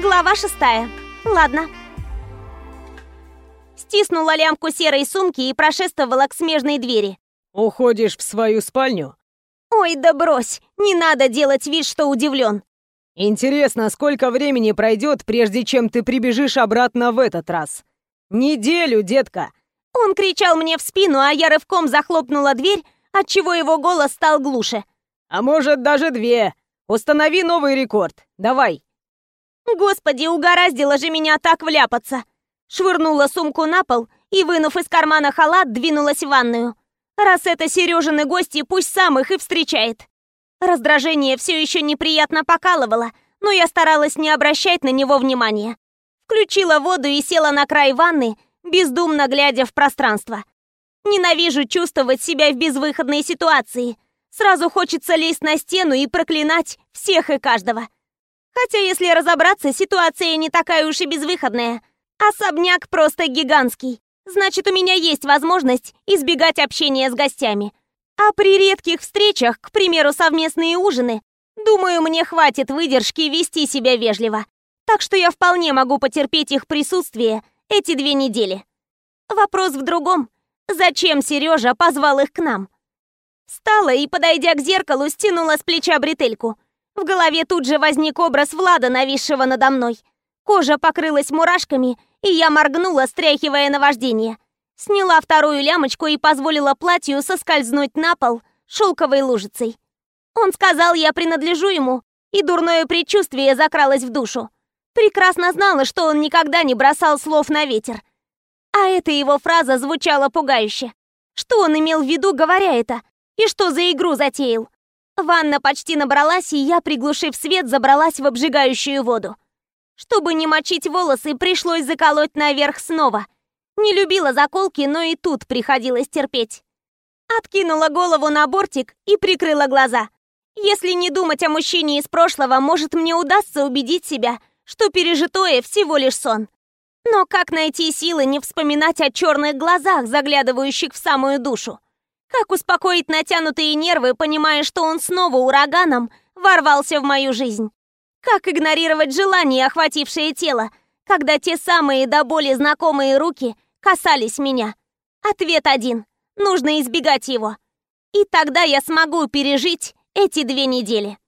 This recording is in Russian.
Глава шестая. Ладно. Стиснула лямку серой сумки и прошествовала к смежной двери. Уходишь в свою спальню? Ой, да брось, не надо делать вид, что удивлен. Интересно, сколько времени пройдет, прежде чем ты прибежишь обратно в этот раз? Неделю, детка. Он кричал мне в спину, а я рывком захлопнула дверь, отчего его голос стал глуше. А может, даже две. Установи новый рекорд. Давай. Господи, угораздило же меня так вляпаться. Швырнула сумку на пол и, вынув из кармана халат, двинулась в ванную. Раз это Сережины гости, пусть сам их и встречает. Раздражение все еще неприятно покалывало, но я старалась не обращать на него внимания. Включила воду и села на край ванны, бездумно глядя в пространство. Ненавижу чувствовать себя в безвыходной ситуации. Сразу хочется лезть на стену и проклинать всех и каждого. Хотя, если разобраться, ситуация не такая уж и безвыходная. Особняк просто гигантский. Значит, у меня есть возможность избегать общения с гостями. А при редких встречах, к примеру, совместные ужины, думаю, мне хватит выдержки вести себя вежливо. Так что я вполне могу потерпеть их присутствие эти две недели. Вопрос в другом. Зачем Сережа позвал их к нам? Встала и, подойдя к зеркалу, стянула с плеча бретельку. В голове тут же возник образ Влада, нависшего надо мной. Кожа покрылась мурашками, и я моргнула, стряхивая наваждение. Сняла вторую лямочку и позволила платью соскользнуть на пол шелковой лужицей. Он сказал, я принадлежу ему, и дурное предчувствие закралось в душу. Прекрасно знала, что он никогда не бросал слов на ветер. А эта его фраза звучала пугающе. Что он имел в виду, говоря это? И что за игру затеял? Ванна почти набралась, и я, приглушив свет, забралась в обжигающую воду. Чтобы не мочить волосы, пришлось заколоть наверх снова. Не любила заколки, но и тут приходилось терпеть. Откинула голову на бортик и прикрыла глаза. Если не думать о мужчине из прошлого, может, мне удастся убедить себя, что пережитое всего лишь сон. Но как найти силы не вспоминать о черных глазах, заглядывающих в самую душу? Как успокоить натянутые нервы, понимая, что он снова ураганом ворвался в мою жизнь? Как игнорировать желание, охватившее тело, когда те самые до боли знакомые руки касались меня? Ответ один. Нужно избегать его. И тогда я смогу пережить эти две недели.